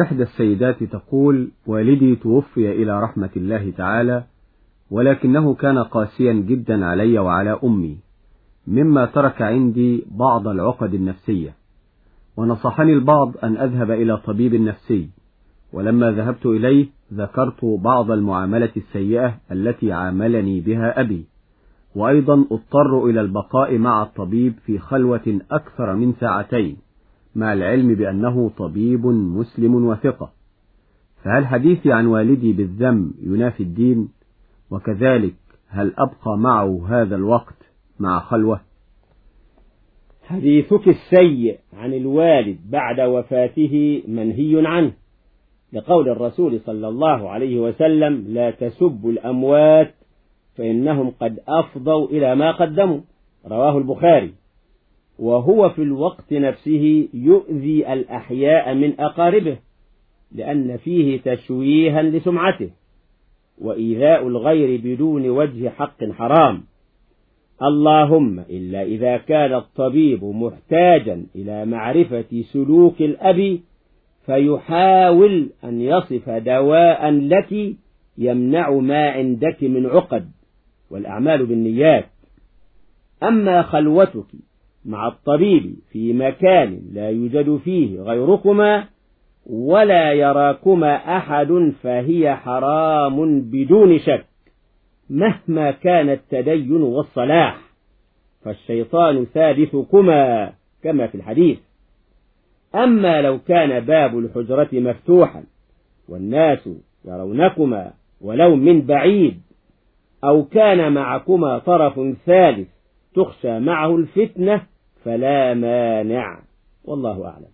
إحدى السيدات تقول والدي توفي إلى رحمة الله تعالى ولكنه كان قاسيا جدا علي وعلى أمي مما ترك عندي بعض العقد النفسية ونصحني البعض أن أذهب إلى طبيب نفسي ولما ذهبت إليه ذكرت بعض المعاملة السيئة التي عاملني بها أبي وأيضا اضطر إلى البقاء مع الطبيب في خلوة أكثر من ساعتين. مع العلم بأنه طبيب مسلم وثقة. فهل حديثي عن والدي بالذم ينافي الدين؟ وكذلك هل أبقى معه هذا الوقت مع خلوة؟ حديثك السيء عن الوالد بعد وفاته منهي عنه. لقول الرسول صلى الله عليه وسلم لا تسبوا الأموات فإنهم قد أفضوا إلى ما قدموا. رواه البخاري. وهو في الوقت نفسه يؤذي الأحياء من أقاربه لأن فيه تشويها لسمعته. وإيذاء الغير بدون وجه حق حرام. اللهم إلا إذا كان الطبيب محتاجا إلى معرفة سلوك الأب فيحاول أن يصف دواء لك يمنع ما عندك من عقد والأعمال بالنيات. أما خلوتك مع الطبيب في مكان لا يوجد فيه غيركما ولا يراكما أحد فهي حرام بدون شك مهما كان التدين والصلاح. فالشيطان ثالثكما كما في الحديث. أما لو كان باب الحجرة مفتوحا والناس يرونكما ولو من بعيد أو كان معكما طرف ثالث تخشى معه الفتنة فلا مانع. والله أعلم.